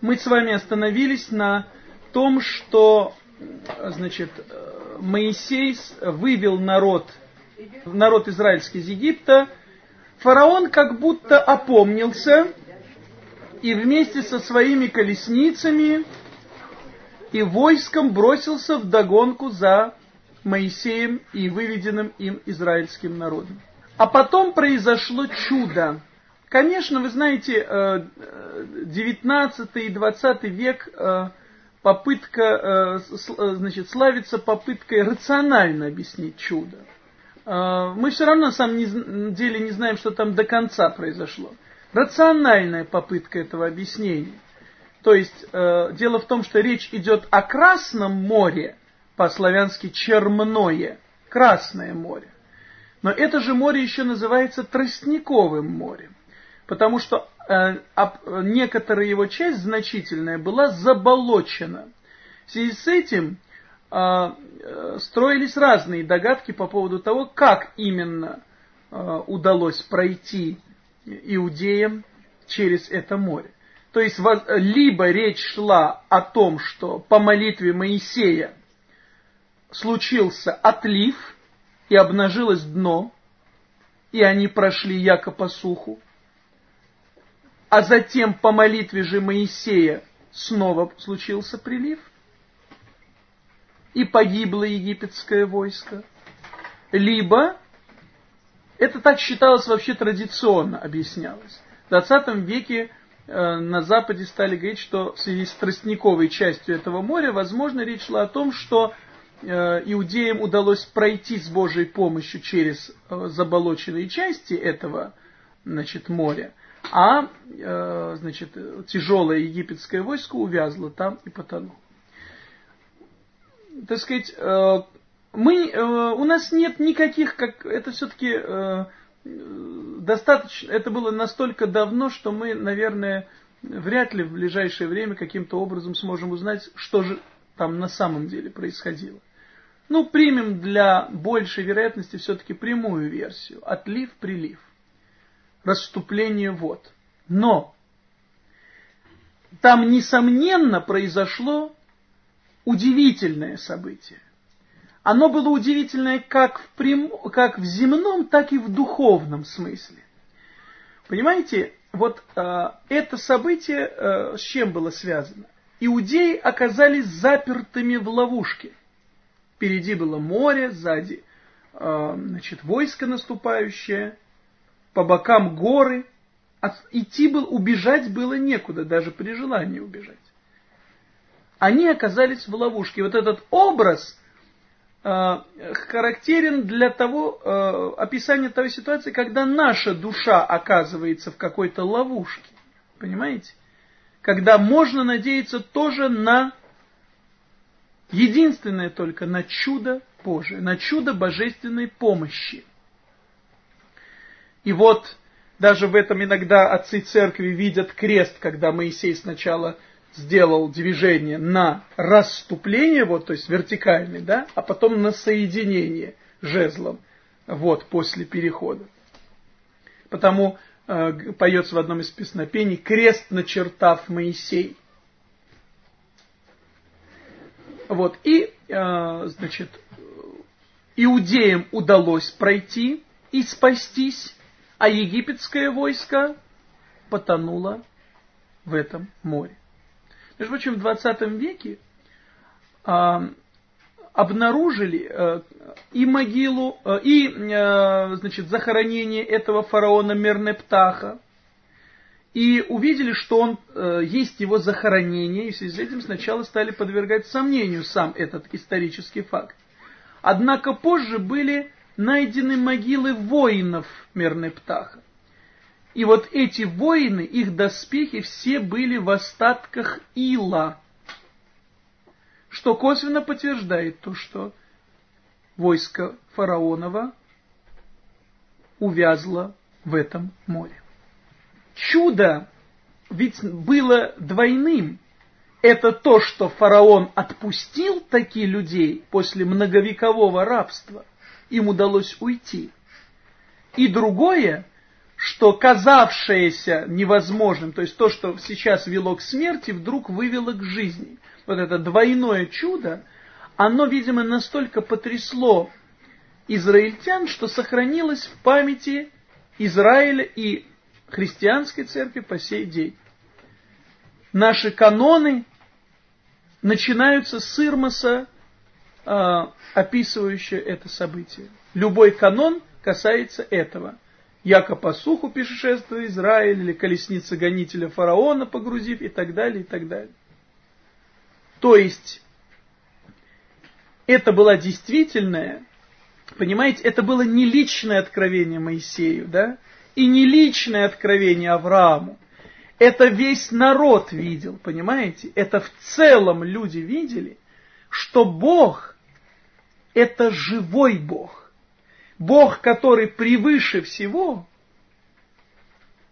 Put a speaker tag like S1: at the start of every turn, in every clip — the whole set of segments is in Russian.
S1: Мы с вами остановились на том, что значит, Моисей вывел народ, народ израильский из Египта. Фараон как будто опомнился и вместе со своими колесницами и войском бросился в догонку за Моисеем и выведенным им израильским народом. А потом произошло чудо. Конечно, вы знаете, 19 э, и 20 век э, попытка, э, значит, славится попыткой рационально объяснить чудо. Мы все равно на самом деле не знаем, что там до конца произошло. Рациональная попытка этого объяснения. То есть, дело в том, что речь идет о Красном море, по-славянски Чермное, Красное море. Но это же море еще называется Тростниковым морем потому что э, некоторая его часть значительная была заболочена. В связи с этим э, э, строились разные догадки по поводу того, как именно э, удалось пройти иудеям через это море. То есть либо речь шла о том, что по молитве Моисея случился отлив и обнажилось дно, и они прошли яко по суху, а затем по молитве же Моисея снова случился прилив, и погибло египетское войско. Либо, это так считалось вообще традиционно, объяснялось. В 20 веке э, на Западе стали говорить, что в связи с тростниковой частью этого моря, возможно, речь шла о том, что э, иудеям удалось пройти с Божьей помощью через э, заболоченные части этого значит, моря, а э, значит, тяжелое египетское войско увязло там и потонуло. Так сказать, э, мы, э, у нас нет никаких, как это все-таки э, достаточно, это было настолько давно, что мы, наверное, вряд ли в ближайшее время каким-то образом сможем узнать, что же там на самом деле происходило. Ну, примем для большей вероятности все-таки прямую версию. Отлив-прилив расступление вод. Но там, несомненно, произошло удивительное событие. Оно было удивительное как в, прям... как в земном, так и в духовном смысле. Понимаете, вот э, это событие э, с чем было связано? Иудеи оказались запертыми в ловушке. Впереди было море, сзади э, значит, войско наступающее, по бокам горы. Идти был, убежать было некуда, даже при желании убежать. Они оказались в ловушке. Вот этот образ э, характерен для того э, описания той ситуации, когда наша душа оказывается в какой-то ловушке. Понимаете? Когда можно надеяться тоже на единственное только на чудо Божие, на чудо божественной помощи. И вот даже в этом иногда отцы церкви видят крест, когда Моисей сначала сделал движение на расступление, вот, то есть вертикальный, да, а потом на соединение жезлом, вот, после перехода. Потому э, поется в одном из песнопений «Крест начертав Моисей». Вот, и, э, значит, иудеям удалось пройти и спастись, а египетское войско потонуло в этом море. Между прочим, в 20 веке а, обнаружили а, и могилу, а, и а, значит, захоронение этого фараона Мернептаха, и увидели, что он, а, есть его захоронение, и в связи с этим сначала стали подвергать сомнению сам этот исторический факт. Однако позже были найдены могилы воинов Мернептаха. И вот эти воины, их доспехи все были в остатках ила, что косвенно подтверждает то, что войско фараонова увязло в этом море. Чудо ведь было двойным. Это то, что фараон отпустил такие людей после многовекового рабства – им удалось уйти. И другое, что казавшееся невозможным, то есть то, что сейчас вело к смерти, вдруг вывело к жизни. Вот это двойное чудо, оно, видимо, настолько потрясло израильтян, что сохранилось в памяти Израиля и христианской церкви по сей день. Наши каноны начинаются с Ирмоса, э, описывающего это событие. Любой канон касается этого – яко по суху пешешествуя Израиль, или колесница гонителя фараона погрузив, и так далее, и так далее. То есть, это была действительная, понимаете, это было не личное откровение Моисею, да, и не личное откровение Аврааму. Это весь народ видел, понимаете? Это в целом люди видели, что Бог – это живой Бог. Бог, который превыше всего,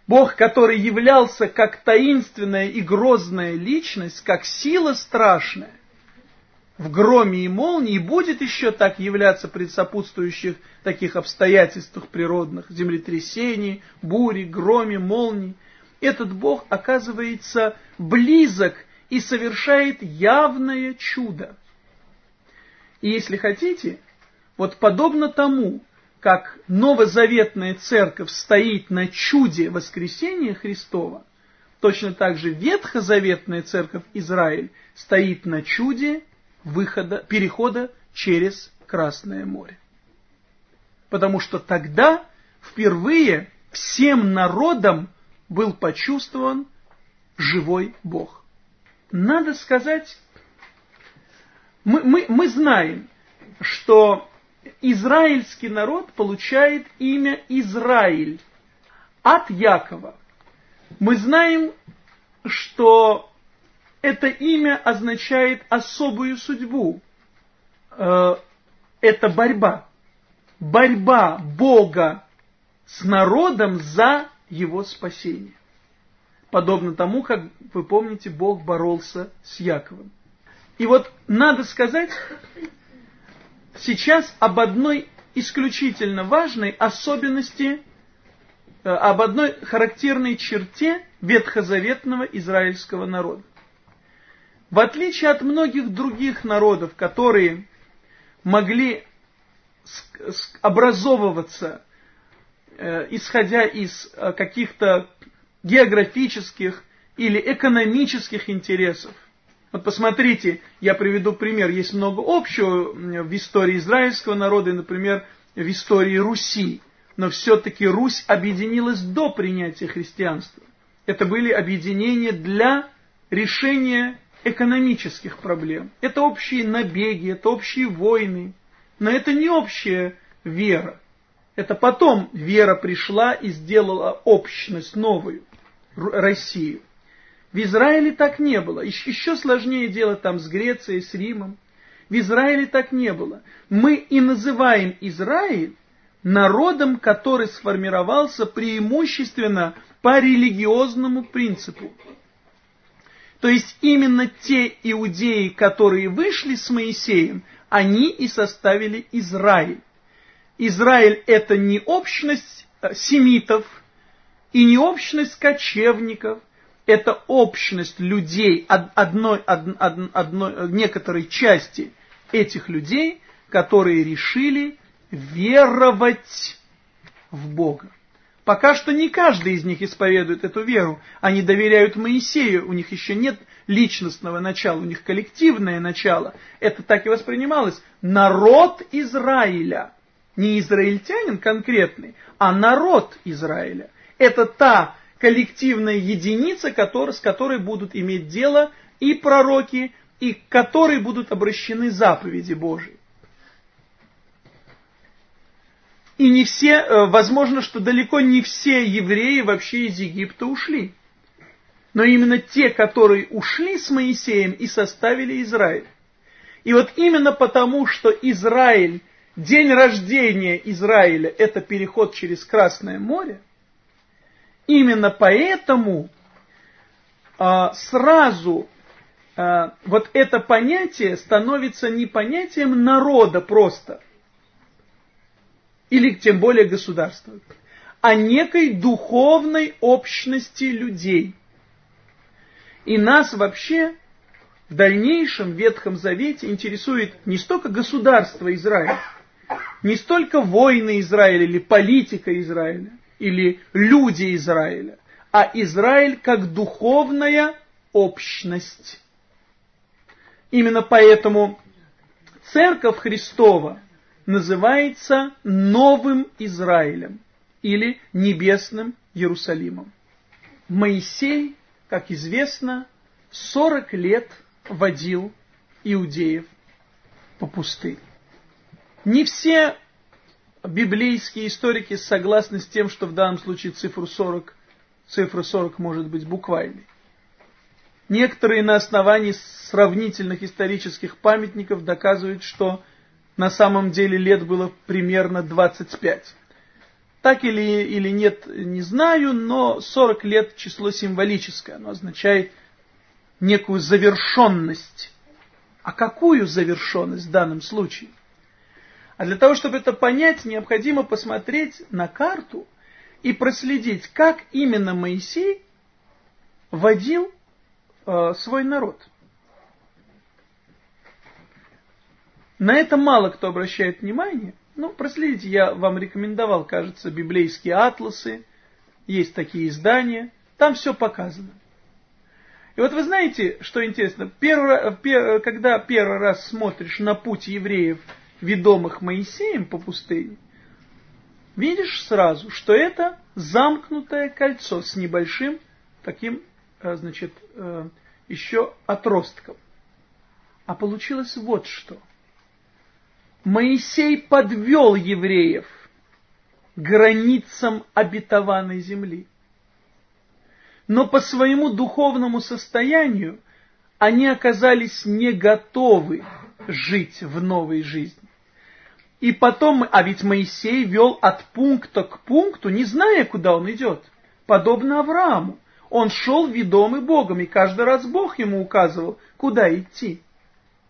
S1: Бог, который являлся как таинственная и грозная личность, как сила страшная, в громе и молнии будет еще так являться при сопутствующих таких обстоятельствах природных, землетрясений, бури, громе, молнии. Этот Бог оказывается близок и совершает явное чудо. И если хотите, вот подобно тому, как новозаветная церковь стоит на чуде воскресения Христова, точно так же ветхозаветная церковь Израиль стоит на чуде выхода, перехода через Красное море. Потому что тогда впервые всем народам был почувствован живой Бог. Надо сказать, мы, мы, мы знаем, что израильский народ получает имя Израиль от Якова. Мы знаем, что это имя означает особую судьбу. Э, это борьба. Борьба Бога с народом за его спасение. Подобно тому, как вы помните, Бог боролся с Яковом. И вот надо сказать, сейчас об одной исключительно важной особенности, э, об одной характерной черте ветхозаветного израильского народа. В отличие от многих других народов, которые могли образовываться, э, исходя из э, каких-то географических или экономических интересов, вот посмотрите, я приведу пример. Есть много общего в истории израильского народа и, например, в истории Руси. Но все-таки Русь объединилась до принятия христианства. Это были объединения для решения экономических проблем. Это общие набеги, это общие войны. Но это не общая вера. Это потом вера пришла и сделала общность новую, Россию. В Израиле так не было. Еще сложнее дело там с Грецией, с Римом. В Израиле так не было. Мы и называем Израиль народом, который сформировался преимущественно по религиозному принципу. То есть именно те иудеи, которые вышли с Моисеем, они и составили Израиль. Израиль это не общность э, семитов и не общность кочевников, это общность людей, одной, одной, одной, некоторой части этих людей, которые решили веровать в Бога. Пока что не каждый из них исповедует эту веру. Они доверяют Моисею, у них еще нет личностного начала, у них коллективное начало. Это так и воспринималось. Народ Израиля. Не израильтянин конкретный, а народ Израиля. Это та коллективная единица, с которой будут иметь дело и пророки, и к которой будут обращены заповеди Божьи. И не все, э, возможно, что далеко не все евреи вообще из Египта ушли. Но именно те, которые ушли с Моисеем и составили Израиль. И вот именно потому, что Израиль, день рождения Израиля, это переход через Красное море, Именно поэтому а, сразу а, вот это понятие становится не понятием народа просто, или тем более государства, о некой духовной общности людей. И нас вообще в дальнейшем Ветхом Завете интересует не столько государство Израиля, не столько войны Израиля или политика Израиля, или люди Израиля, а Израиль как духовная общность. Именно поэтому Церковь Христова называется Новым Израилем или Небесным Иерусалимом. Моисей, как известно, 40 лет водил иудеев по пустыне. Не все библейские историки согласны с тем, что в данном случае цифру 40, цифра 40 может быть буквальной. Некоторые на основании сравнительных исторических памятников доказывают, что на самом деле лет было примерно 25. Так или, или нет, не знаю, но 40 лет число символическое, оно означает некую завершенность. А какую завершенность в данном случае? А для того, чтобы это понять, необходимо посмотреть на карту и проследить, как именно Моисей водил э, свой народ. На это мало кто обращает внимание. Ну, проследите, я вам рекомендовал, кажется, библейские атласы. Есть такие издания. Там все показано. И вот вы знаете, что интересно? Первый, пер, когда первый раз смотришь на путь евреев, ведомых Моисеем по пустыне, видишь сразу, что это замкнутое кольцо с небольшим таким, э, значит, э, еще отростком. А получилось вот что. Моисей подвел евреев границам обетованной земли но по своему духовному состоянию они оказались не готовы жить в новой жизни. И потом, а ведь Моисей вел от пункта к пункту, не зная, куда он идет. Подобно Аврааму. Он шел ведомый Богом, и каждый раз Бог ему указывал, куда идти.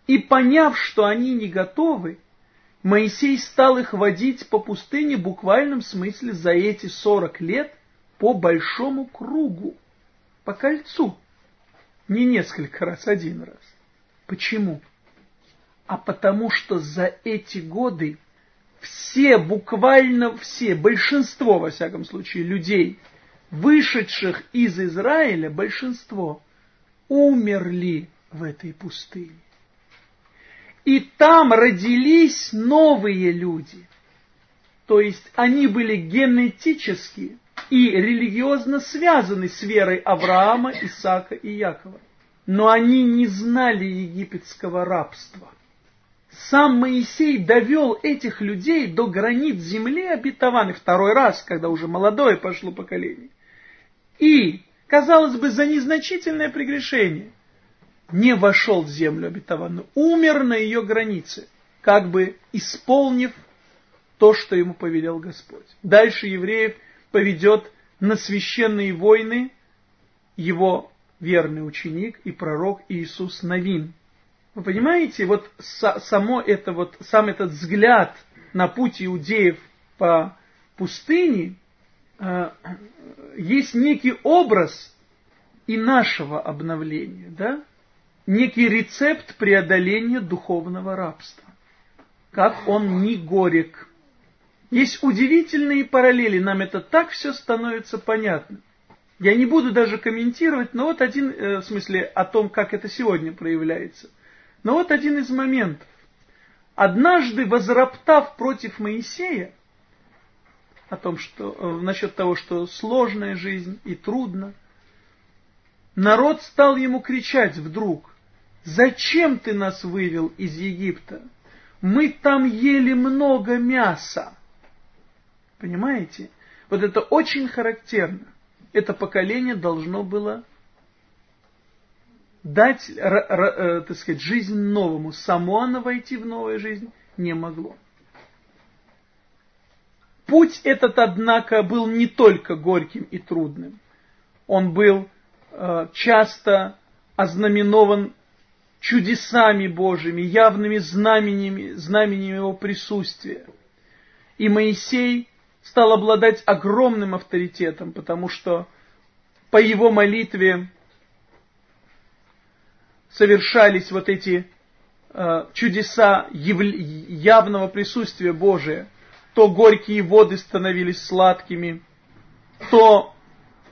S1: И поняв, что они не готовы, Моисей стал их водить по пустыне в буквальном смысле за эти сорок лет по большому кругу по кольцу. Не несколько раз, один раз. Почему? А потому что за эти годы все, буквально все, большинство, во всяком случае, людей, вышедших из Израиля, большинство, умерли в этой пустыне. И там родились новые люди. То есть они были генетически и религиозно связаны с верой Авраама, Исаака и Якова. Но они не знали египетского рабства. Сам Моисей довел этих людей до границ земли обетованной второй раз, когда уже молодое пошло поколение. И, казалось бы, за незначительное прегрешение не вошел в землю обетованную, умер на ее границе, как бы исполнив то, что ему повелел Господь. Дальше евреев поведет на священные войны его верный ученик и пророк Иисус Новин. Вы понимаете, вот само это вот, сам этот взгляд на путь иудеев по пустыне, э, есть некий образ и нашего обновления, да? Некий рецепт преодоления духовного рабства. Как он не горек. Есть удивительные параллели, нам это так все становится понятно. Я не буду даже комментировать, но вот один, э, в смысле, о том, как это сегодня проявляется. Но вот один из моментов. Однажды, возроптав против Моисея, о том, что, э, насчет того, что сложная жизнь и трудно, народ стал ему кричать вдруг, «Зачем ты нас вывел из Египта? Мы там ели много мяса». Понимаете? Вот это очень характерно. Это поколение должно было дать, э, так сказать, жизнь новому. Само оно войти в новую жизнь не могло. Путь этот, однако, был не только горьким и трудным. Он был э, часто ознаменован чудесами Божьими, явными знамениями, знамениями его присутствия. И Моисей стал обладать огромным авторитетом, потому что по его молитве совершались вот эти э, чудеса яв, явного присутствия Божия. То горькие воды становились сладкими, то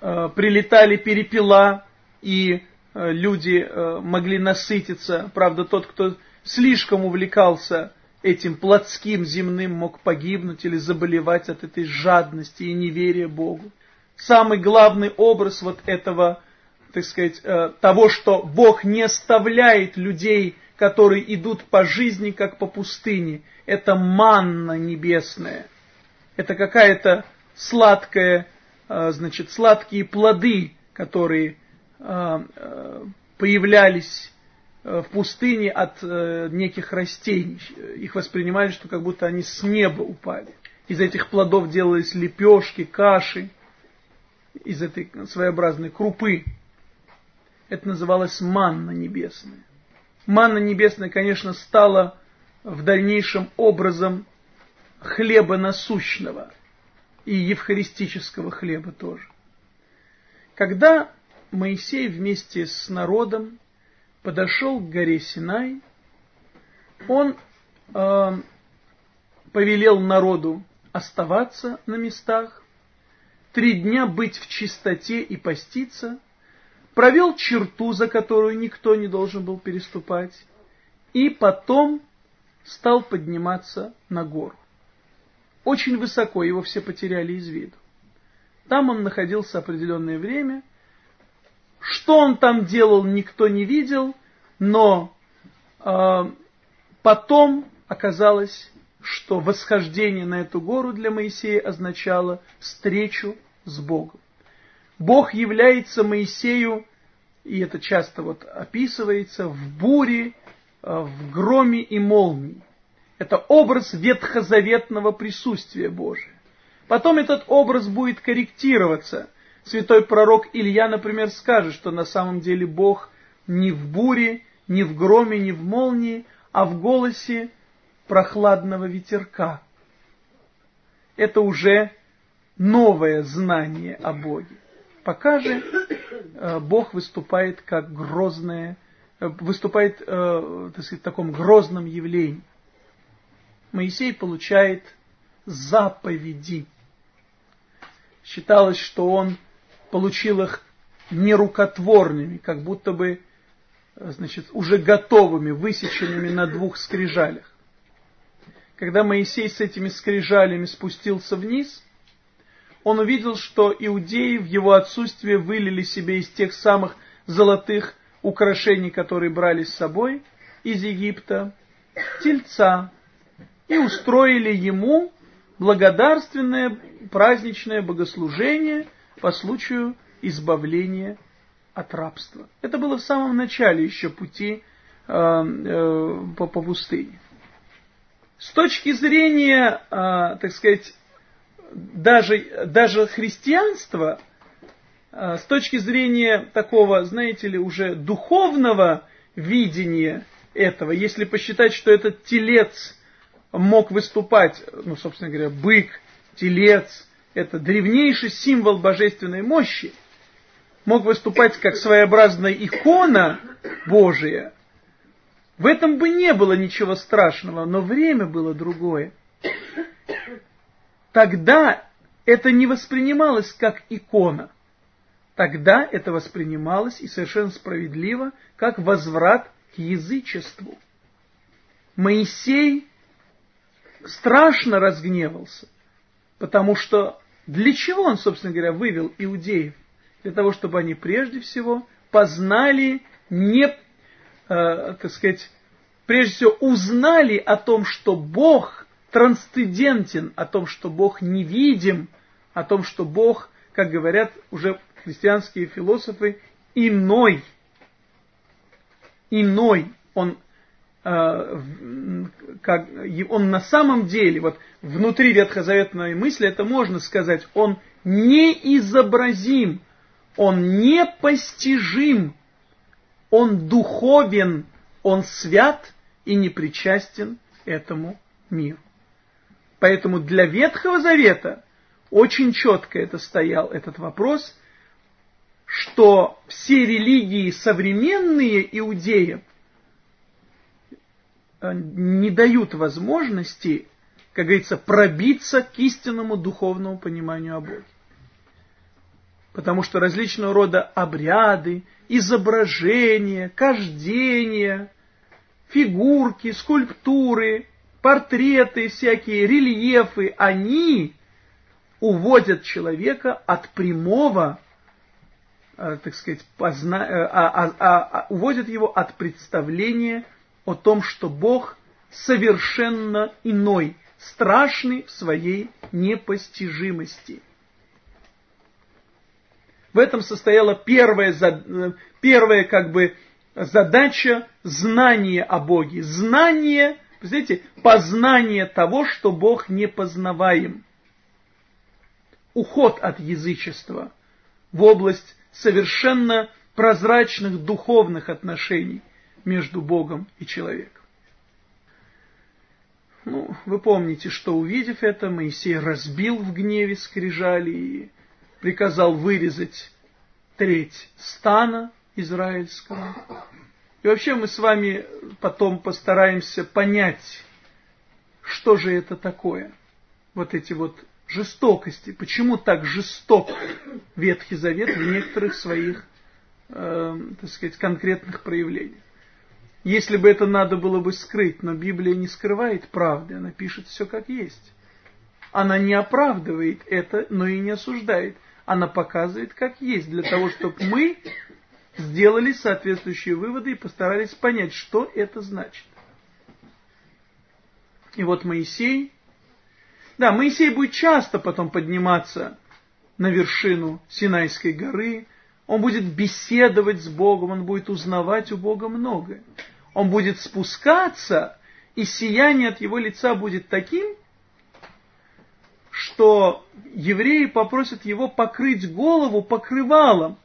S1: э, прилетали перепела, и э, люди э, могли насытиться. Правда, тот, кто слишком увлекался этим плотским земным, мог погибнуть или заболевать от этой жадности и неверия Богу. Самый главный образ вот этого, так сказать, э, того, что Бог не оставляет людей, которые идут по жизни, как по пустыне. Это манна небесная. Это какая-то сладкая, э, значит, сладкие плоды, которые э, появлялись в пустыне от неких растений. Их воспринимали, что как будто они с неба упали. Из этих плодов делались лепешки, каши, из этой своеобразной крупы. Это называлось манна небесная. Манна небесная, конечно, стала в дальнейшем образом хлеба насущного и евхаристического хлеба тоже. Когда Моисей вместе с народом подошел к горе Синай, он э, повелел народу оставаться на местах, три дня быть в чистоте и поститься, провел черту, за которую никто не должен был переступать, и потом стал подниматься на гору. Очень высоко, его все потеряли из виду. Там он находился определенное время – что он там делал, никто не видел, но э, потом оказалось, что восхождение на эту гору для Моисея означало встречу с Богом. Бог является Моисею, и это часто вот описывается, в буре, э, в громе и молнии. Это образ ветхозаветного присутствия Божия. Потом этот образ будет корректироваться – святой пророк Илья, например, скажет, что на самом деле Бог не в буре, не в громе, не в молнии, а в голосе прохладного ветерка. Это уже новое знание о Боге. Пока же э, Бог выступает как грозное, э, выступает э, так сказать, в таком грозном явлении. Моисей получает заповеди. Считалось, что он получил их нерукотворными, как будто бы значит, уже готовыми, высеченными на двух скрижалях. Когда Моисей с этими скрижалями спустился вниз, он увидел, что иудеи в его отсутствие вылили себе из тех самых золотых украшений, которые брали с собой из Египта, тельца, и устроили ему благодарственное праздничное богослужение – по случаю избавления от рабства. Это было в самом начале еще пути э, э, по, по пустыне. С точки зрения, э, так сказать, даже, даже христианства, э, с точки зрения такого, знаете ли, уже духовного видения этого, если посчитать, что этот телец мог выступать, ну, собственно говоря, бык, телец, это древнейший символ божественной мощи, мог выступать как своеобразная икона Божия, в этом бы не было ничего страшного, но время было другое. Тогда это не воспринималось как икона. Тогда это воспринималось и совершенно справедливо, как возврат к язычеству. Моисей страшно разгневался, потому что для чего он, собственно говоря, вывел иудеев? Для того, чтобы они прежде всего познали, не, э, так сказать, прежде всего узнали о том, что Бог трансцендентен, о том, что Бог невидим, о том, что Бог, как говорят уже христианские философы, иной. Иной. Он Э, как, он на самом деле, вот внутри ветхозаветной мысли это можно сказать, он неизобразим, он непостижим, он духовен, он свят и не причастен этому миру. Поэтому для Ветхого Завета очень четко это стоял, этот вопрос, что все религии современные иудеям э, не дают возможности, как говорится, пробиться к истинному духовному пониманию о Боге. Потому что различного рода обряды, изображения, кождения, фигурки, скульптуры, портреты, всякие рельефы, они уводят человека от прямого, э, так сказать, позна... Э, а, а, а, а, уводят его от представления о том, что Бог совершенно иной, страшный в своей непостижимости. В этом состояла первая, э, первая как бы задача знания о Боге. Знание, знаете, познание того, что Бог непознаваем. Уход от язычества в область совершенно прозрачных духовных отношений между Богом и человеком. Ну, вы помните, что увидев это, Моисей разбил в гневе скрижали и приказал вырезать треть стана израильского. И вообще мы с вами потом постараемся понять, что же это такое. Вот эти вот жестокости. Почему так жесток Ветхий Завет в некоторых своих, э, так сказать, конкретных проявлениях. Если бы это надо было бы скрыть, но Библия не скрывает правды, она пишет все как есть. Она не оправдывает это, но и не осуждает. Она показывает как есть, для того, чтобы мы сделали соответствующие выводы и постарались понять, что это значит. И вот Моисей, да, Моисей будет часто потом подниматься на вершину Синайской горы, он будет беседовать с Богом, он будет узнавать у Бога многое. Он будет спускаться, и сияние от его лица будет таким, что евреи попросят его покрыть голову покрывалом,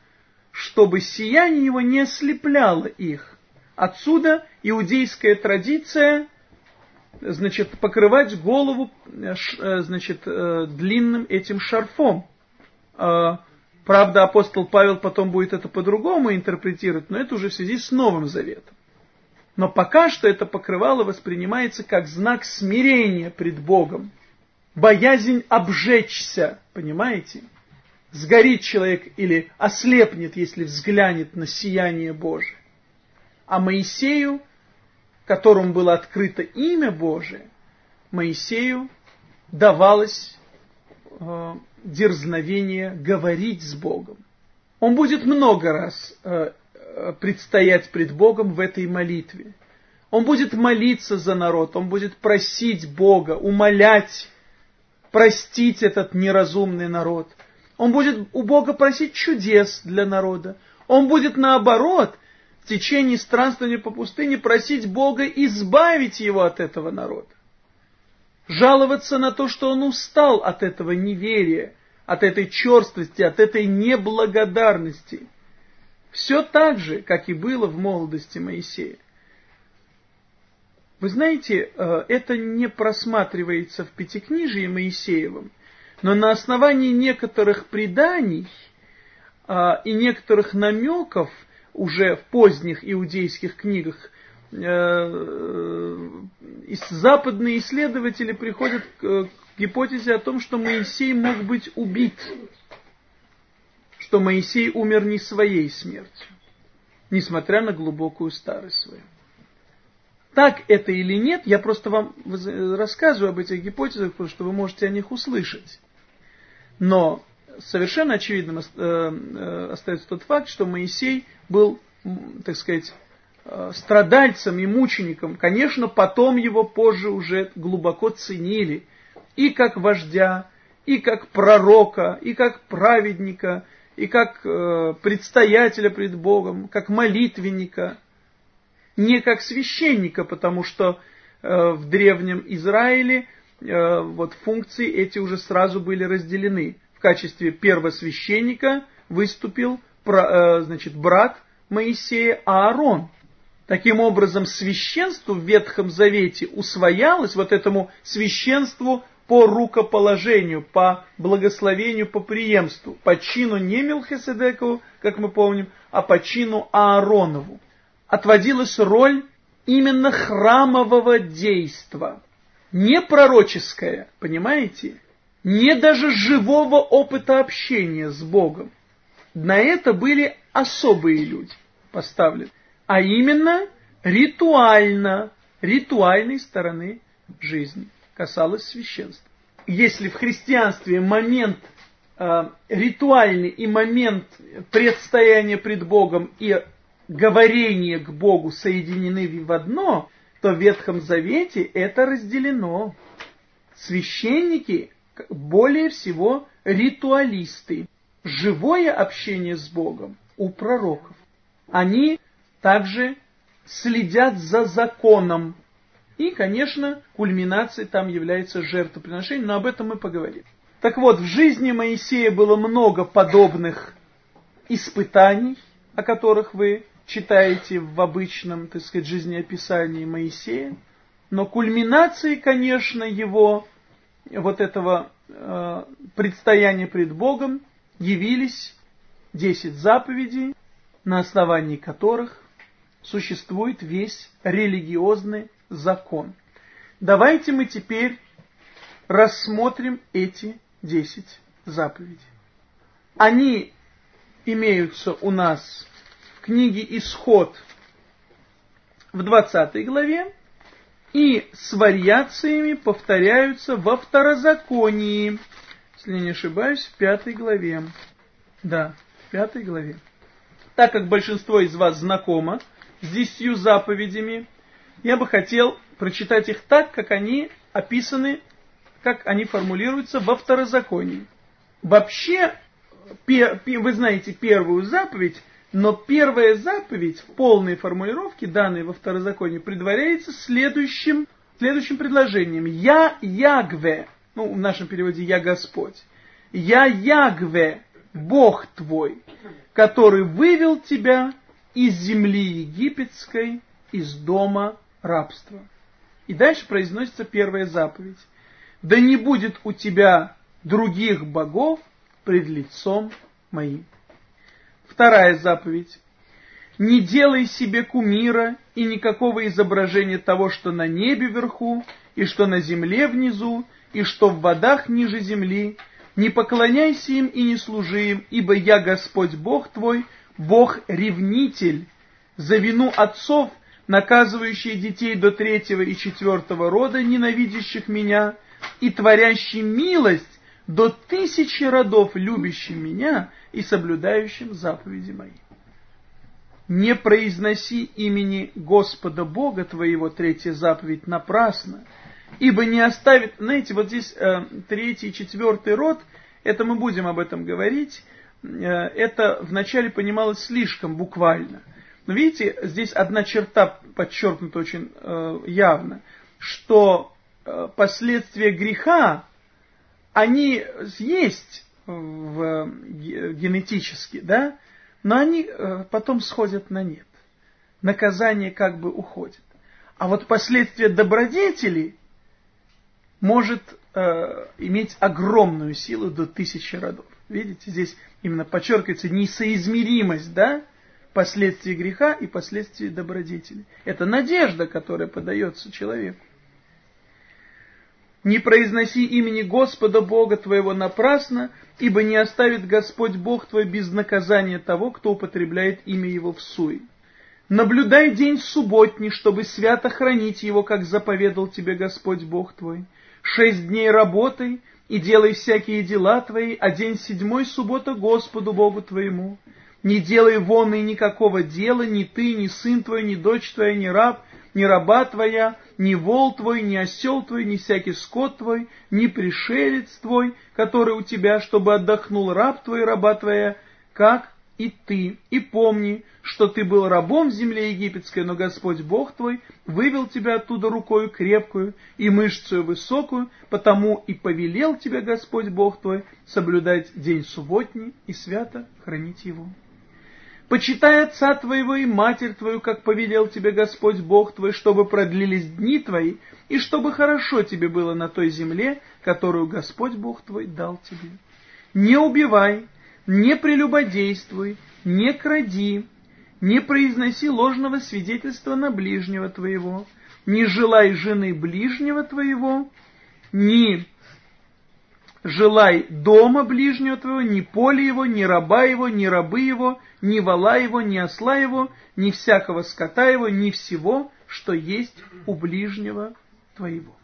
S1: чтобы сияние его не ослепляло их. Отсюда иудейская традиция, значит, покрывать голову, э, э, значит, э, длинным этим шарфом. Правда, апостол Павел потом будет это по-другому интерпретировать, но это уже в связи с Новым Заветом. Но пока что это покрывало воспринимается как знак смирения пред Богом. Боязнь обжечься, понимаете? Сгорит человек или ослепнет, если взглянет на сияние Божие. А Моисею, которому было открыто имя Божие, Моисею давалось э, дерзновение говорить с Богом. Он будет много раз э, э, предстоять пред Богом в этой молитве. Он будет молиться за народ, он будет просить Бога, умолять, простить этот неразумный народ – он будет у Бога просить чудес для народа. Он будет наоборот в течение странствования по пустыне просить Бога избавить его от этого народа. Жаловаться на то, что он устал от этого неверия, от этой черствости, от этой неблагодарности. Все так же, как и было в молодости Моисея. Вы знаете, э, это не просматривается в Пятикнижии Моисеевом, но на основании некоторых преданий а, и некоторых намеков уже в поздних иудейских книгах э, западные исследователи приходят к, к гипотезе о том, что Моисей мог быть убит, что Моисей умер не своей смертью, несмотря на глубокую старость свою. Так это или нет, я просто вам рассказываю об этих гипотезах, потому что вы можете о них услышать. Но совершенно очевидным э, э, остается тот факт, что Моисей был, так сказать, э, страдальцем и мучеником. Конечно, потом его позже уже глубоко ценили и как вождя, и как пророка, и как праведника, и как предстоятеля пред Богом, как молитвенника, не как священника, потому что в древнем Израиле Э, вот функции эти уже сразу были разделены. В качестве первосвященника выступил э, значит, брат Моисея Аарон. Таким образом, священство в Ветхом Завете усвоялось, вот этому священству по рукоположению, по благословению, по преемству, по чину не Милхиседекову, как мы помним, а по чину Ааронову. Отводилась роль именно храмового действа, не пророческое, понимаете? Не даже живого опыта общения с Богом. На это были особые люди поставлены, а именно ритуально, ритуальной стороны жизни касалось священства. Если в христианстве момент э, ритуальный и момент предстояния пред Богом и говорения к Богу соединены в одно, то в Ветхом Завете это разделено. Священники более всего ритуалисты. Живое общение с Богом у пророков. Они также следят за законом. И, конечно, кульминацией там является жертвоприношение, но об этом мы поговорим. Так вот, в жизни Моисея было много подобных испытаний, о которых вы читаете в обычном, так сказать, жизнеописании Моисея. Но кульминацией, конечно, его вот этого э, предстояния пред Богом явились десять заповедей, на основании которых существует весь религиозный закон. Давайте мы теперь рассмотрим эти десять заповедей. Они имеются у нас в книге «Исход» в 20 главе и с вариациями повторяются во второзаконии, если не ошибаюсь, в пятой главе. Да, в пятой главе. Так как большинство из вас знакомо с десятью заповедями, я бы хотел прочитать их так, как они описаны, как они формулируются во второзаконии. Вообще, вы знаете первую заповедь, но первая заповедь в полной формулировке, данной во второзаконии, предваряется следующим, следующим предложением. «Я Ягве», ну, в нашем переводе «Я Господь», «Я Ягве, Бог твой, который вывел тебя из земли египетской, из дома рабства». И дальше произносится первая заповедь. «Да не будет у тебя других богов пред лицом моим». Вторая заповедь. Не делай себе кумира и никакого изображения того, что на небе вверху, и что на земле внизу, и что в водах ниже земли. Не поклоняйся им и не служи им, ибо я Господь Бог твой, Бог-ревнитель, за вину отцов, наказывающий детей до третьего и четвертого рода, ненавидящих меня, и творящий милость до тысячи родов, любящим меня и соблюдающим заповеди мои. Не произноси имени Господа Бога твоего, третья заповедь, напрасно, ибо не оставит, знаете, вот здесь э, третий и четвертый род, это мы будем об этом говорить, э, это вначале понималось слишком буквально. Но видите, здесь одна черта подчеркнута очень э, явно, что э, последствия греха, они есть в, генетически, да, но они э, потом сходят на нет. Наказание как бы уходит. А вот последствия добродетели может э, иметь огромную силу до тысячи родов. Видите, здесь именно подчеркивается несоизмеримость, да, последствий греха и последствий добродетели. Это надежда, которая подается человеку. Не произноси имени Господа Бога твоего напрасно, ибо не оставит Господь Бог твой без наказания того, кто употребляет имя Его в суе. Наблюдай день субботний, чтобы свято хранить его, как заповедал тебе Господь Бог твой. Шесть дней работай и делай всякие дела твои, а день седьмой суббота Господу Богу твоему. Не делай вон и никакого дела, ни ты, ни сын твой, ни дочь твоя, ни раб, ни раба твоя, ни вол твой, ни осел твой, ни всякий скот твой, ни пришелец твой, который у тебя, чтобы отдохнул раб твой, раба твоя, как и ты. И помни, что ты был рабом в земле египетской, но Господь Бог твой вывел тебя оттуда рукою крепкую и мышцею высокую, потому и повелел тебя Господь Бог твой соблюдать день субботний и свято хранить его. Почитай отца твоего и матерь твою, как повелел тебе Господь Бог твой, чтобы продлились дни твои, и чтобы хорошо тебе было на той земле, которую Господь Бог твой дал тебе. Не убивай, не прелюбодействуй, не кради, не произноси ложного свидетельства на ближнего твоего, не желай жены ближнего твоего, не желай дома ближнего твоего, ни поле его, ни раба его, ни рабы его, ни вала его, ни осла его, ни всякого скота его, ни всего, что есть у ближнего твоего.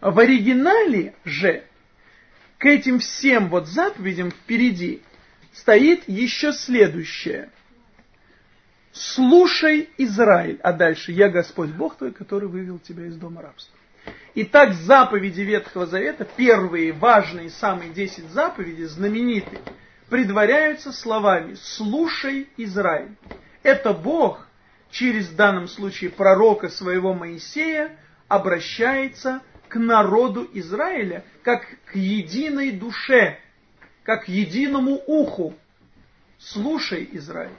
S1: В оригинале же к этим всем вот заповедям впереди стоит еще следующее. «Слушай, Израиль», а дальше «Я Господь Бог твой, который вывел тебя из дома рабства». Итак, заповеди Ветхого Завета, первые важные, самые десять заповедей, знаменитые, предваряются словами «Слушай, Израиль». Это Бог через, в данном случае, пророка своего Моисея обращается к народу Израиля, как к единой душе, как к единому уху. Слушай, Израиль.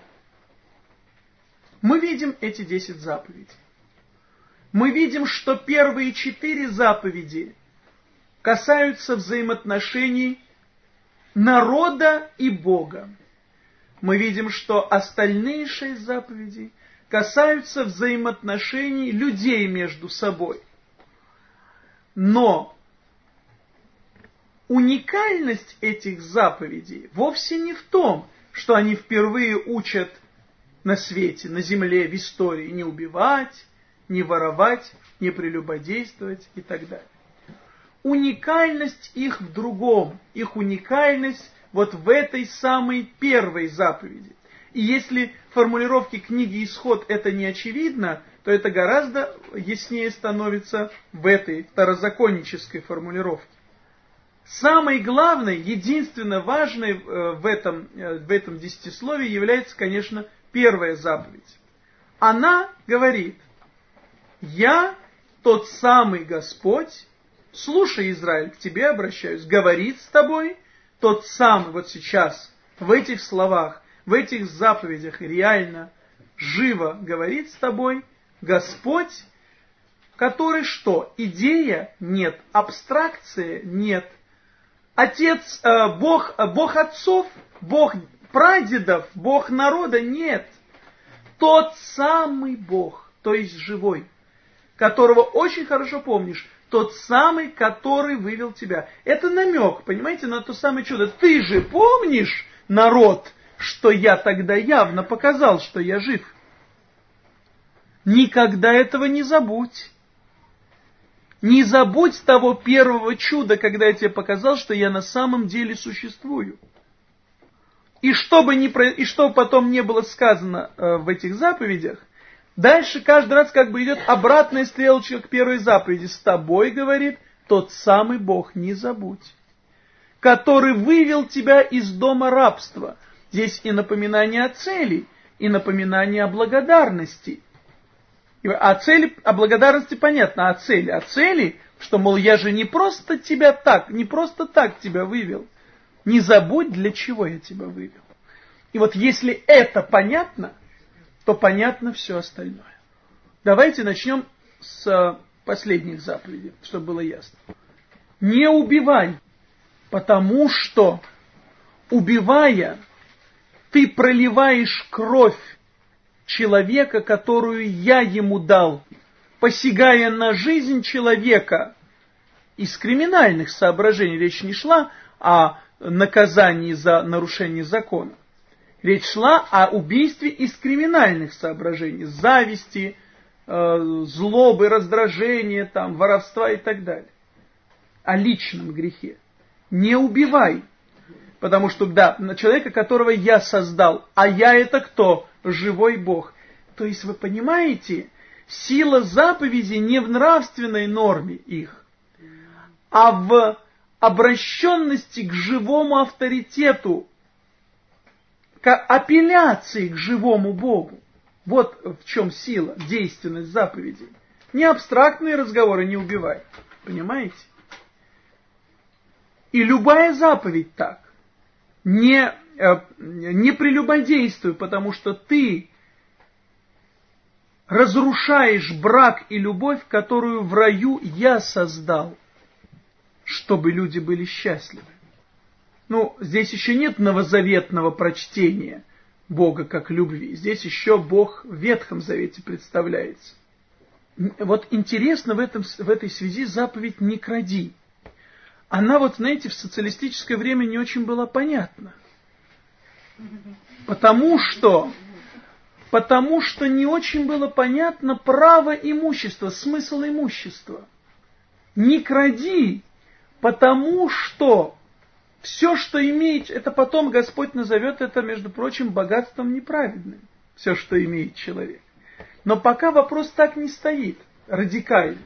S1: Мы видим эти десять заповедей мы видим, что первые четыре заповеди касаются взаимоотношений народа и Бога. Мы видим, что остальные шесть заповедей касаются взаимоотношений людей между собой. Но уникальность этих заповедей вовсе не в том, что они впервые учат на свете, на земле, в истории не убивать, не воровать, не прелюбодействовать и так далее. Уникальность их в другом, их уникальность вот в этой самой первой заповеди. И если формулировки книги «Исход» это не очевидно, то это гораздо яснее становится в этой второзаконнической формулировке. Самой главной, единственно важной э, в этом, э, в этом десятисловии является, конечно, первая заповедь. Она говорит – я тот самый Господь, слушай, Израиль, к тебе обращаюсь, говорит с тобой тот самый, вот сейчас, в этих словах, в этих заповедях реально, живо говорит с тобой Господь, который что? Идея? Нет. Абстракция? Нет. Отец, э, Бог, э, Бог отцов, Бог прадедов, Бог народа? Нет. Тот самый Бог, то есть живой которого очень хорошо помнишь, тот самый, который вывел тебя. Это намек, понимаете, на то самое чудо. Ты же помнишь, народ, что я тогда явно показал, что я жив. Никогда этого не забудь. Не забудь того первого чуда, когда я тебе показал, что я на самом деле существую. И что, бы ни, и что потом не было сказано э, в этих заповедях, Дальше каждый раз как бы идет обратная стрелочка к первой заповеди. С тобой, говорит, тот самый Бог, не забудь, который вывел тебя из дома рабства. Здесь и напоминание о цели, и напоминание о благодарности. О цели, о благодарности понятно, о цели. О цели, что, мол, я же не просто тебя так, не просто так тебя вывел. Не забудь, для чего я тебя вывел. И вот если это понятно, то понятно все остальное. Давайте начнем с э, последних заповедей, чтобы было ясно. Не убивай, потому что, убивая, ты проливаешь кровь человека, которую я ему дал, посягая на жизнь человека. Из криминальных соображений речь не шла о наказании за нарушение закона. Речь шла о убийстве из криминальных соображений, зависти, э, злобы, раздражения, там, воровства и так далее. О личном грехе. Не убивай. Потому что, да, на человека, которого я создал, а я это кто? Живой Бог. То есть вы понимаете, сила заповеди не в нравственной норме их, а в обращенности к живому авторитету, апелляции к живому Богу. Вот в чем сила, действенность заповедей. Не абстрактные разговоры не убивай. Понимаете? И любая заповедь так. Не э, не прелюбодействуй, потому что ты разрушаешь брак и любовь, которую в раю я создал, чтобы люди были счастливы. Ну, здесь еще нет новозаветного прочтения Бога как любви. Здесь еще Бог в Ветхом Завете представляется. Вот интересно в, этом, в этой связи заповедь «не кради». Она вот, знаете, в социалистическое время не очень была понятна. Потому что потому что не очень было понятно право имущества, смысл имущества. Не кради, потому что все, что имеет, это потом Господь назовет это, между прочим, богатством неправедным. Все, что имеет человек. Но пока вопрос так не стоит, радикально.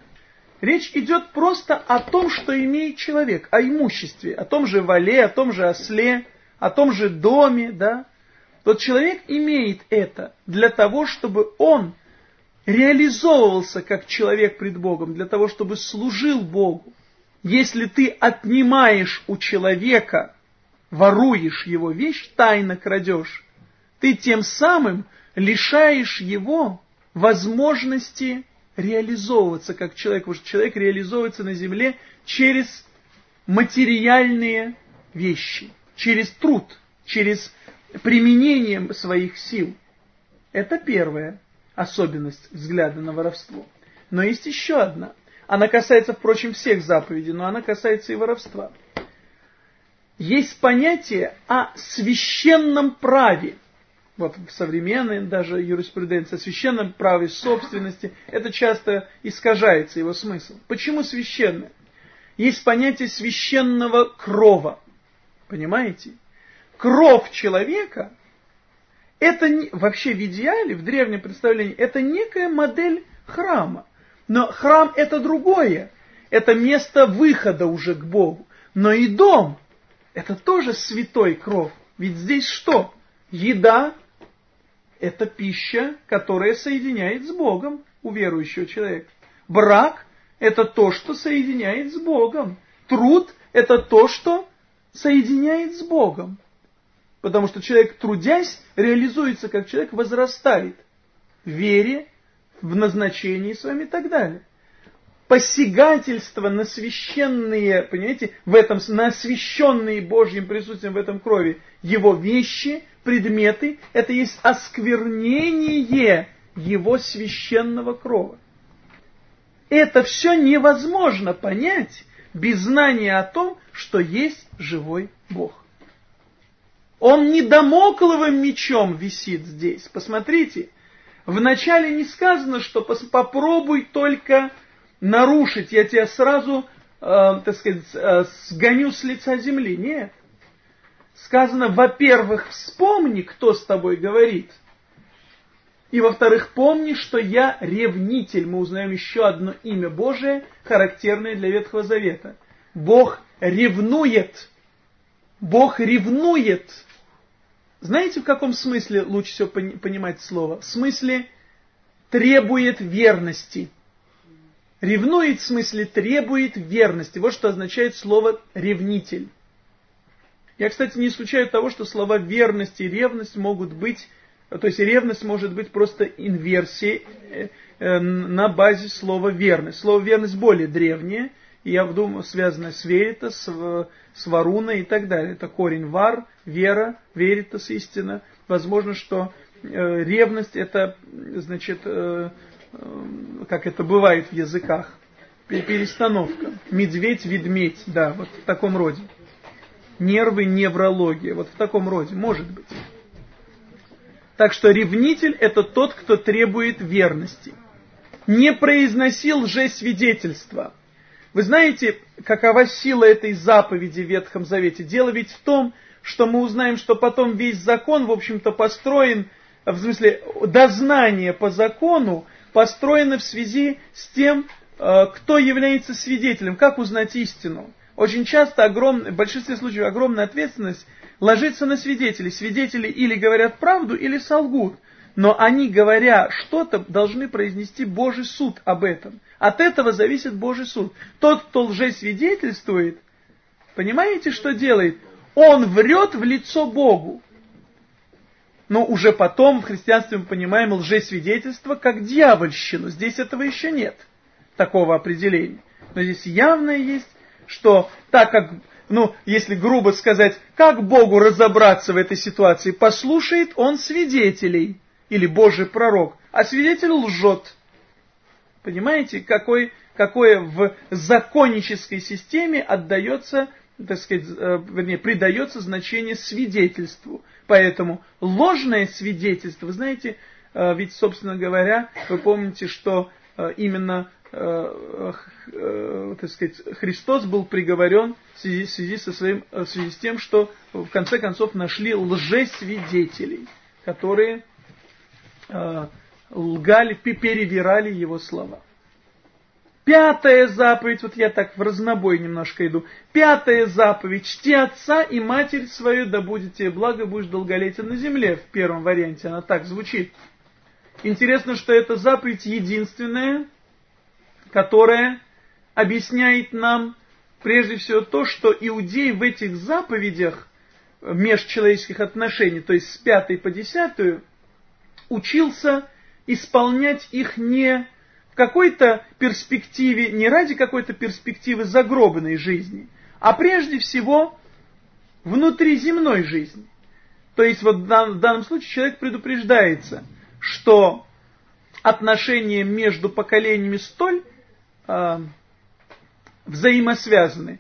S1: Речь идет просто о том, что имеет человек, о имуществе, о том же вале, о том же осле, о том же доме, да, тот человек имеет это для того, чтобы он реализовывался как человек пред Богом, для того, чтобы служил Богу. Если ты отнимаешь у человека, воруешь его вещь, тайно крадешь, ты тем самым лишаешь его возможности реализовываться как человек, потому что человек реализовывается на земле через материальные вещи, через труд, через применением своих сил. Это первая особенность взгляда на воровство. Но есть еще одна. Она касается, впрочем, всех заповедей, но она касается и воровства. Есть понятие о священном праве. Вот в современной даже юриспруденции, о священном праве собственности, это часто искажается его смысл. Почему священное? Есть понятие священного крова. Понимаете? кровь человека, это не, вообще в идеале, в древнем представлении, это некая модель храма. Но храм это другое. Это место выхода уже к Богу. Но и дом, это тоже святой кров. Ведь здесь что? Еда – это пища, которая соединяет с Богом у верующего человека. Брак – это то, что соединяет с Богом. Труд – это то, что соединяет с Богом. Потому что человек, трудясь, реализуется как человек, возрастает в вере, в назначении своем и так далее. Посягательство на священные, понимаете, в этом, на освященные Божьим присутствием в этом крови, его вещи, предметы, это есть осквернение его священного крова. Это все невозможно понять без знания о том, что есть живой Бог. Он не домокловым мечом висит здесь. Посмотрите, вначале не сказано, что попробуй только нарушить, я тебя сразу, э, так сказать, э, сгоню с лица земли. Нет. Сказано, во-первых, вспомни, кто с тобой говорит. И во-вторых, помни, что я ревнитель. Мы узнаем еще одно имя Божие, характерное для Ветхого Завета. Бог ревнует. Бог ревнует. Знаете, в каком смысле лучше всего понимать слово? В смысле требует верности. Ревнует в смысле требует верности. Вот что означает слово ревнитель. Я, кстати, не исключаю того, что слова верность и ревность могут быть, то есть ревность может быть просто инверсией э, э, на базе слова верность. Слово верность более древнее, я думаю, связано с верита, с, варуна и так далее. Это корень вар, вера, веритас, истина. Возможно, что э, ревность это, значит, э, э, как это бывает в языках, перестановка. Медведь, ведмедь, да, вот в таком роде. Нервы, неврология, вот в таком роде, может быть. Так что ревнитель это тот, кто требует верности. Не произносил лжесвидетельства. Вы знаете, какова сила этой заповеди в Ветхом Завете? Дело ведь в том, что мы узнаем, что потом весь закон, в общем-то, построен, в смысле, дознание по закону построено в связи с тем, э, кто является свидетелем, как узнать истину. Очень часто, огром, в большинстве случаев, огромная ответственность ложится на свидетелей. Свидетели или говорят правду, или солгут но они, говоря что-то, должны произнести Божий суд об этом. От этого зависит Божий суд. Тот, кто лжесвидетельствует, понимаете, что делает? он врет в лицо Богу. Но уже потом в христианстве мы понимаем лжесвидетельство как дьявольщину. Здесь этого еще нет, такого определения. Но здесь явно есть, что так как, ну, если грубо сказать, как Богу разобраться в этой ситуации, послушает он свидетелей, или Божий пророк, а свидетель лжет. Понимаете, какой, какое в законнической системе отдается так сказать, э, вернее, придается значение свидетельству. Поэтому ложное свидетельство, вы знаете, э, ведь, собственно говоря, вы помните, что э, именно так сказать, Христос был приговорен в связи, в связи, со своим, в связи с тем, что в конце концов нашли лжесвидетелей, которые лгали, перевирали его слова. Пятая заповедь, вот я так в разнобой немножко иду. Пятая заповедь, чти отца и матерь свою, да будет тебе благо, будешь долголетен на земле. В первом варианте она так звучит. Интересно, что эта заповедь единственная, которая объясняет нам прежде всего то, что иудей в этих заповедях межчеловеческих отношений, то есть с пятой по десятую, учился исполнять их не в какой-то перспективе, не ради какой-то перспективы загробной жизни, а прежде всего внутри земной жизни. То есть вот в данном, случае человек предупреждается, что отношения между поколениями столь э, взаимосвязаны,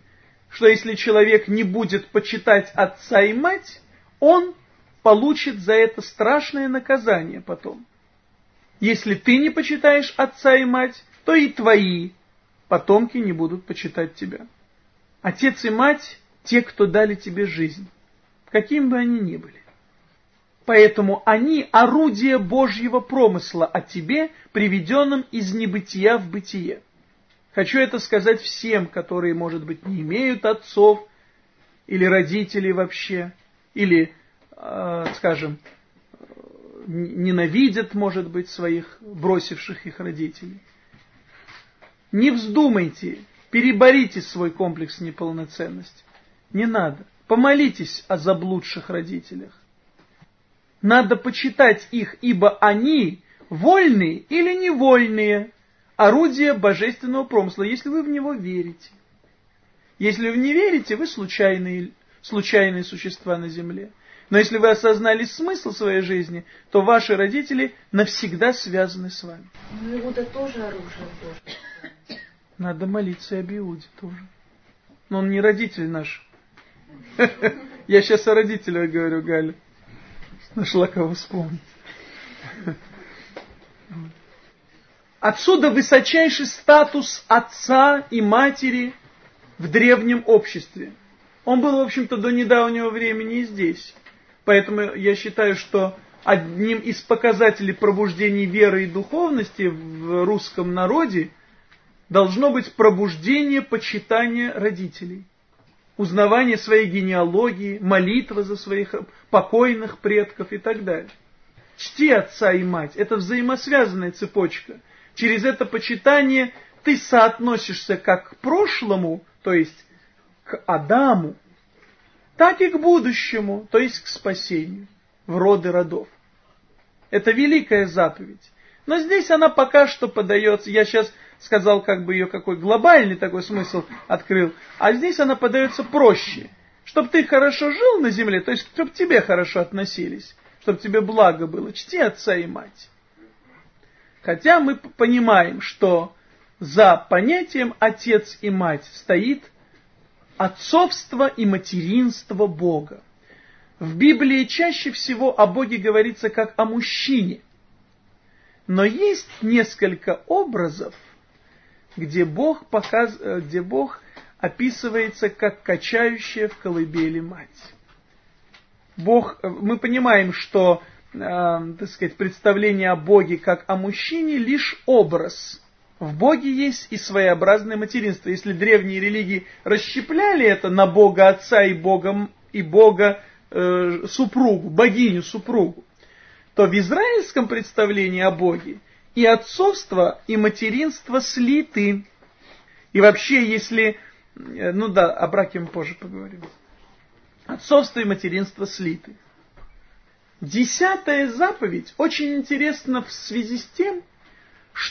S1: что если человек не будет почитать отца и мать, он получит за это страшное наказание потом. Если ты не почитаешь отца и мать, то и твои потомки не будут почитать тебя. Отец и мать – те, кто дали тебе жизнь, каким бы они ни были. Поэтому они – орудие Божьего промысла о тебе, приведенном из небытия в бытие. Хочу это сказать всем, которые, может быть, не имеют отцов или родителей вообще, или, скажем, ненавидят, может быть, своих бросивших их родителей. Не вздумайте, переборите свой комплекс неполноценности. Не надо. Помолитесь о заблудших родителях. Надо почитать их, ибо они вольные или невольные, орудия божественного промысла, если вы в него верите. Если вы не верите, вы случайные, случайные существа на земле. Но если вы осознали смысл своей жизни, то ваши родители навсегда связаны с вами.
S2: Ну Иуда тоже оружие Божье.
S1: Надо молиться об Иуде тоже. Но он не родитель наш. Я сейчас о родителях говорю, Галя. Нашла кого вспомнить. Отсюда высочайший статус отца и матери в древнем обществе. Он был, в общем-то, до недавнего времени и здесь. Поэтому я считаю, что одним из показателей пробуждения веры и духовности в русском народе должно быть пробуждение почитания родителей. Узнавание своей генеалогии, молитва за своих покойных предков и так далее. Чти отца и мать. Это взаимосвязанная цепочка. Через это почитание ты соотносишься как к прошлому, то есть к Адаму, так и к будущему, то есть к спасению, в роды родов. Это великая заповедь. Но здесь она пока что подается, я сейчас сказал как бы ее какой глобальный такой смысл открыл, а здесь она подается проще. Чтобы ты хорошо жил на земле, то есть чтобы тебе хорошо относились, чтобы тебе благо было, чти отца и мать. Хотя мы понимаем, что за понятием отец и мать стоит отцовство и материнство Бога. В Библии чаще всего о Боге говорится как о мужчине. Но есть несколько образов, где Бог, показ... где Бог описывается как качающая в колыбели мать. Бог, мы понимаем, что э, так сказать, представление о Боге как о мужчине лишь образ – в Боге есть и своеобразное материнство. Если древние религии расщепляли это на Бога Отца и Бога, и Бога э, супругу, богиню супругу, то в израильском представлении о Боге и отцовство, и материнство слиты. И вообще, если... Э, ну да, о браке мы позже поговорим. Отцовство и материнство слиты. Десятая заповедь очень интересна в связи с тем,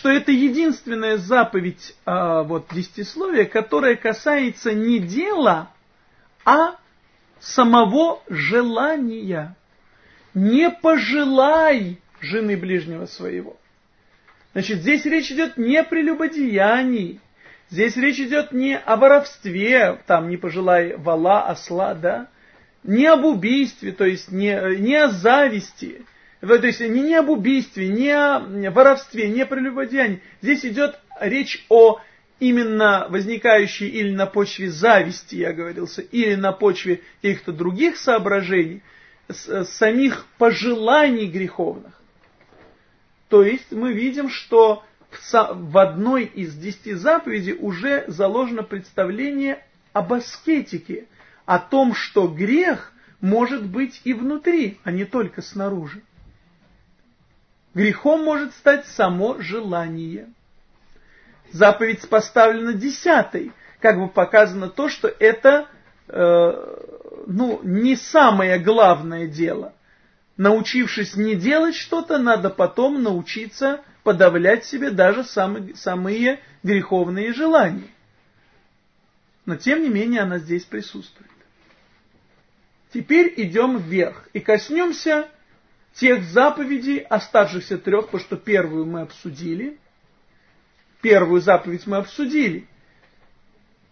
S1: это единственная заповедь а, вот, десятисловия, которая касается не дела, а самого желания. Не пожелай жены ближнего своего. Значит, здесь речь идет не о прелюбодеянии, здесь речь идет не о воровстве, там не пожелай вала, осла, да, не об убийстве, то есть не, не о зависти, то есть не, об убийстве, не о воровстве, не о прелюбодеянии. Здесь идет речь о именно возникающей или на почве зависти, я говорился, или на почве каких-то других соображений, самих пожеланий греховных. То есть мы видим, что в одной из десяти заповедей уже заложено представление об аскетике, о том, что грех может быть и внутри, а не только снаружи. Грехом может стать само желание. Заповедь поставлена десятой, как бы показано то, что это э, ну, не самое главное дело. Научившись не делать что-то, надо потом научиться подавлять себе даже самые, самые греховные желания. Но тем не менее она здесь присутствует. Теперь идем вверх и коснемся тех заповедей, оставшихся трех, потому что первую мы обсудили. Первую заповедь мы обсудили.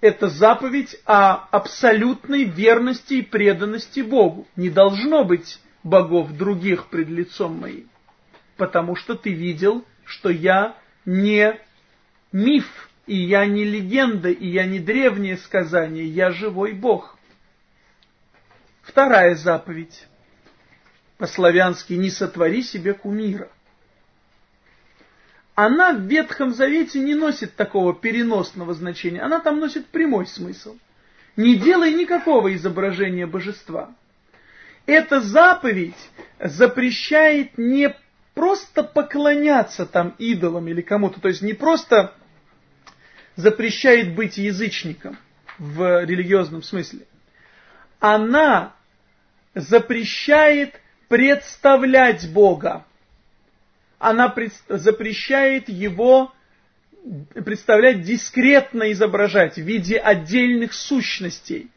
S1: Это заповедь о абсолютной верности и преданности Богу. Не должно быть богов других пред лицом моим, потому что ты видел, что я не миф, и я не легенда, и я не древнее сказание, я живой Бог. Вторая заповедь. По-славянски «не сотвори себе кумира». Она в Ветхом Завете не носит такого переносного значения, она там носит прямой смысл. Не делай никакого изображения божества. Эта заповедь запрещает не просто поклоняться там идолам или кому-то, то есть не просто запрещает быть язычником в религиозном смысле, она запрещает представлять Бога. Она запрещает его представлять дискретно изображать в виде отдельных сущностей.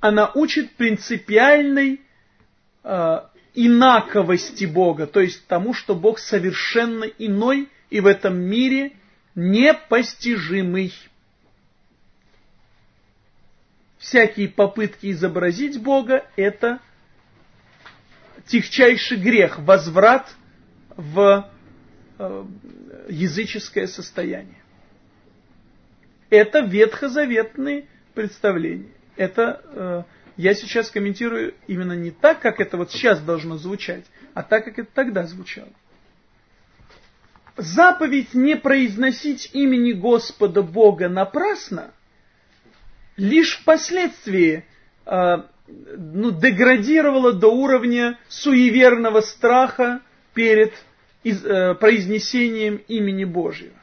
S1: Она учит принципиальной э, инаковости Бога, то есть тому, что Бог совершенно иной и в этом мире непостижимый всякие попытки изобразить Бога – это тихчайший грех, возврат в э, языческое состояние. Это ветхозаветные представления. Это э, я сейчас комментирую именно не так, как это вот сейчас должно звучать, а так, как это тогда звучало. Заповедь не произносить имени Господа Бога напрасно – лишь впоследствии э, ну, деградировала до уровня суеверного страха перед из, э, произнесением имени Божьего.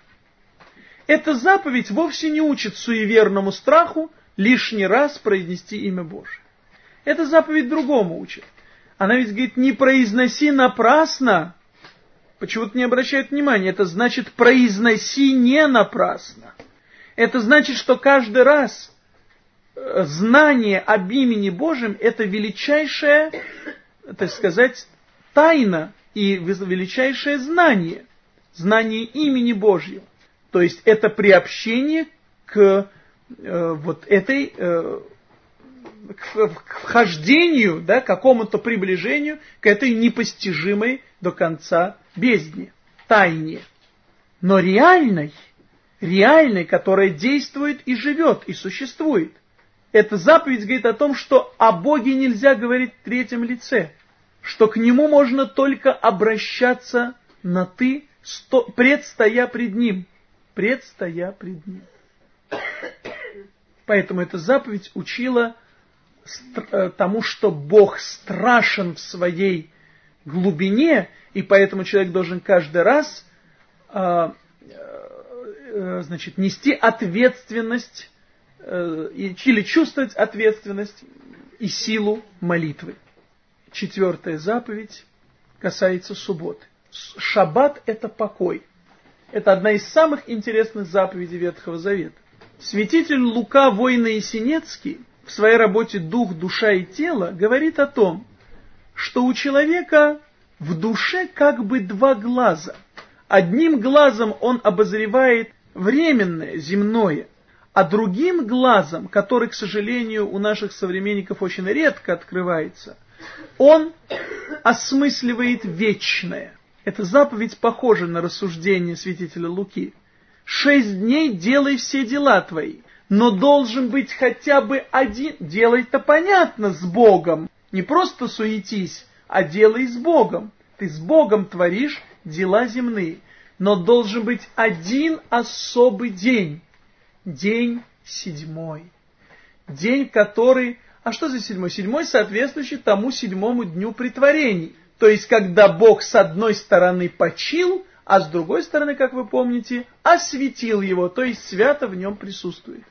S1: Эта заповедь вовсе не учит суеверному страху лишний раз произнести имя Божие. Эта заповедь другому учит. Она ведь говорит, не произноси напрасно. Почему-то не обращают внимания. Это значит, произноси не напрасно. Это значит, что каждый раз, знание об имени Божьем – это величайшая, так сказать, тайна и величайшее знание, знание имени Божьего. То есть это приобщение к э, вот этой, э, к, к вхождению, да, к какому-то приближению к этой непостижимой до конца бездне, тайне. Но реальной, реальной, которая действует и живет, и существует эта заповедь говорит о том, что о Боге нельзя говорить в третьем лице, что к Нему можно только обращаться на «ты», предстоя пред Ним. Предстоя пред Ним. Поэтому эта заповедь учила э, тому, что Бог страшен в своей глубине, и поэтому человек должен каждый раз э, э, значит, нести ответственность или чувствовать ответственность и силу молитвы. Четвертая заповедь касается субботы. Шаббат – это покой. Это одна из самых интересных заповедей Ветхого Завета. Святитель Лука Война Есенецкий в своей работе «Дух, душа и тело» говорит о том, что у человека в душе как бы два глаза. Одним глазом он обозревает временное, земное, а другим глазом, который, к сожалению, у наших современников очень редко открывается, он осмысливает вечное. Эта заповедь похожа на рассуждение святителя Луки. Шесть дней делай все дела твои, но должен быть хотя бы один. Делай-то понятно с Богом, не просто суетись, а делай с Богом. Ты с Богом творишь дела земные, но должен быть один особый день, день седьмой. День, который... А что за седьмой? Седьмой соответствующий тому седьмому дню притворений. То есть, когда Бог с одной стороны почил, а с другой стороны, как вы помните, осветил его, то есть свято в нем присутствует.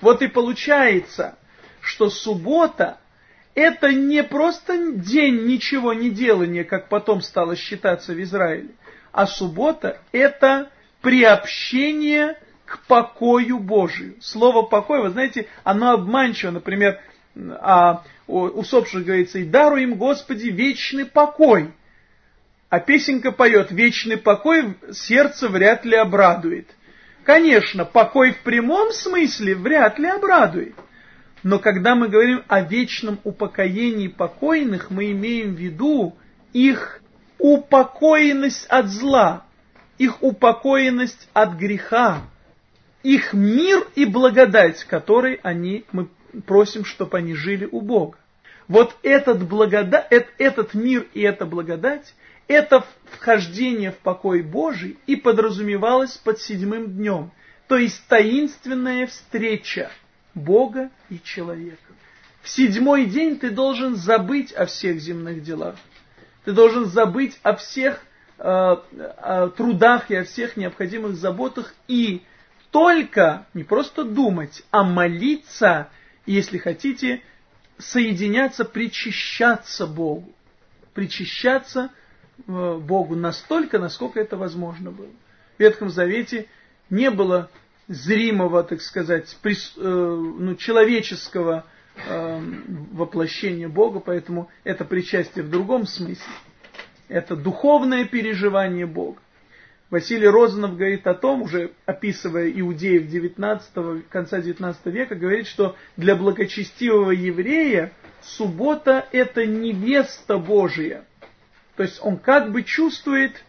S1: Вот и получается, что суббота – это не просто день ничего не делания, как потом стало считаться в Израиле, а суббота – это приобщение к покою Божию. Слово «покой», вы знаете, оно обманчиво. Например, а о усопших говорится, и даруй им, Господи, вечный покой. А песенка поет, вечный покой сердце вряд ли обрадует. Конечно, покой в прямом смысле вряд ли обрадует. Но когда мы говорим о вечном упокоении покойных, мы имеем в виду их упокоенность от зла, их упокоенность от греха, их мир и благодать, который они, мы просим, чтобы они жили у Бога. Вот этот, благода... этот мир и эта благодать, это вхождение в покой Божий и подразумевалось под седьмым днем, то есть таинственная встреча Бога и человека. В седьмой день ты должен забыть о всех земных делах. Ты должен забыть о всех э, о трудах и о всех необходимых заботах и только не просто думать, а молиться – если хотите, соединяться, причащаться Богу. Причащаться э, Богу настолько, насколько это возможно было. В Ветхом Завете не было зримого, так сказать, прис, э, ну, человеческого э, воплощения Бога, поэтому это причастие в другом смысле. Это духовное переживание Бога. Василий Розанов говорит о том, уже описывая иудеев 19, конца 19 века, говорит, что для благочестивого еврея суббота это невеста Божия. То есть он как бы чувствует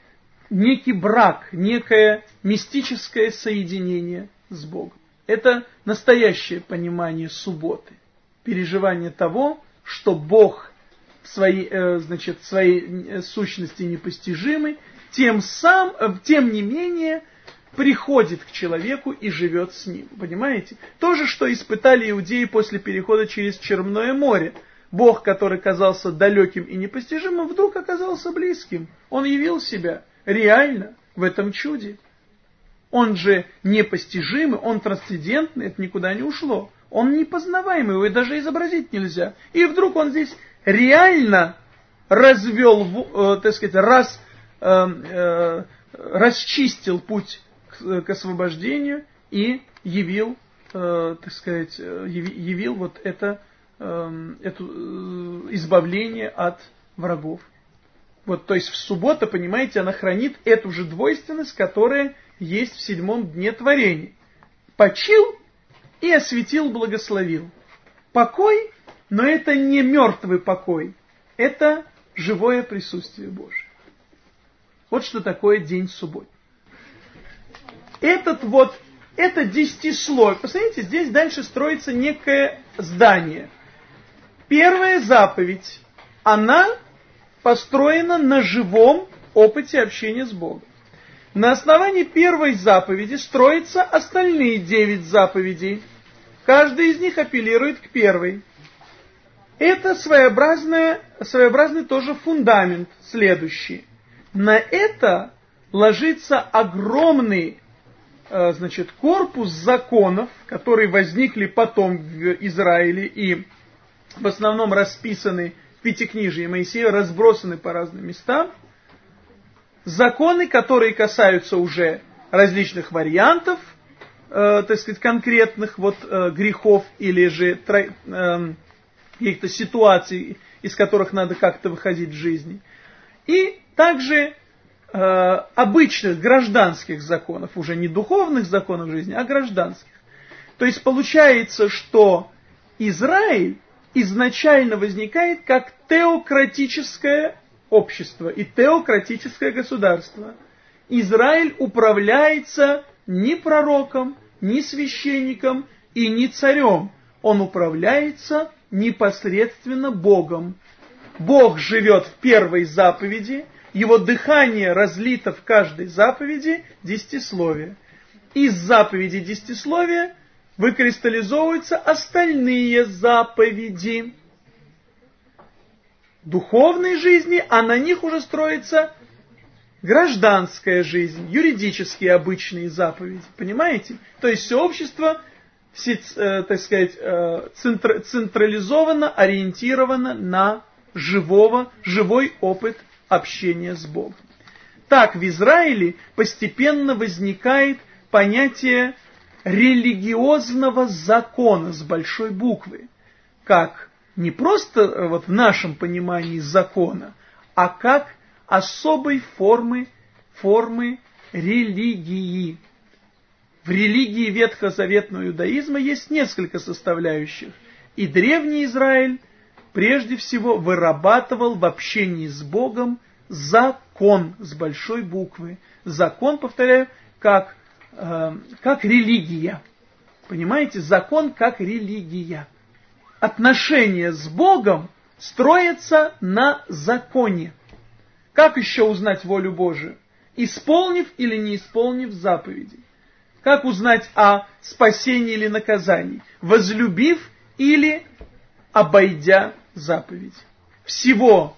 S1: некий брак, некое мистическое соединение с Богом. Это настоящее понимание субботы. Переживание того, что Бог своей, э, значит, своей э, сущности непостижимый, тем, сам, э, тем не менее приходит к человеку и живет с ним. Понимаете? То же, что испытали иудеи после перехода через Черное море. Бог, который казался далеким и непостижимым, вдруг оказался близким. Он явил себя реально в этом чуде. Он же непостижимый, он трансцендентный, это никуда не ушло. Он непознаваемый, его даже изобразить нельзя. И вдруг он здесь реально развел, э, так сказать, раз расчистил путь к, освобождению и явил, э, так сказать, э, явил вот это, эм, это избавление от врагов. Вот, то есть в субботу, понимаете, она хранит эту же двойственность, которая есть в седьмом дне творения. Почил и осветил, благословил. Покой, но это не мертвый покой, это живое присутствие Божие. Вот что такое день субботний. Этот вот, это десятислой. Посмотрите, здесь дальше строится некое здание. Первая заповедь, она построена на живом опыте общения с Богом. На основании первой заповеди строятся остальные девять заповедей. Каждая из них апеллирует к первой. Это своеобразный тоже фундамент следующий. На это ложится огромный, э, значит, корпус законов, которые возникли потом в Израиле и в основном расписаны в Пятикнижии Моисея, разбросаны по разным местам. Законы, которые касаются уже различных вариантов, э, так сказать, конкретных вот э, грехов или же э, каких-то ситуаций, из которых надо как-то выходить в жизни. И также э, обычных гражданских законов, уже не духовных законов жизни, а гражданских. То есть получается, что Израиль изначально возникает как теократическое общество и теократическое государство. Израиль управляется ни пророком, ни священником и ни царем. Он управляется непосредственно Богом. Бог живет в первой заповеди, его дыхание разлито в каждой заповеди десятисловие. Из заповеди десятисловия выкристаллизовываются остальные заповеди духовной жизни, а на них уже строится гражданская жизнь, юридические обычные заповеди. Понимаете? То есть все общество Э, так сказать, э, централизованно ориентировано на живого, живой опыт общения с Богом. Так в Израиле постепенно возникает понятие религиозного закона с большой буквы, как не просто э, вот в нашем понимании закона, а как особой формы, формы религии. В религии ветхозаветного иудаизма есть несколько составляющих, и древний Израиль прежде всего вырабатывал в общении с Богом закон с большой буквы. Закон, повторяю, как, э, как религия. Понимаете, закон как религия. Отношения с Богом строятся на законе. Как еще узнать волю Божию? Исполнив или не исполнив заповеди. Как узнать о спасении или наказании? Возлюбив или обойдя заповедь. Всего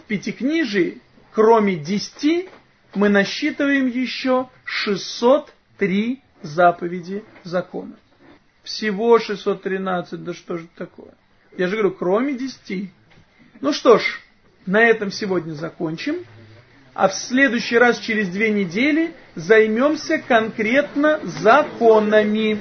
S1: в Пятикнижии, кроме десяти, мы насчитываем еще 603 заповеди закона. Всего 613, да что же такое? Я же говорю, кроме десяти. Ну что ж, на этом сегодня закончим а в следующий раз через две недели займемся конкретно законами.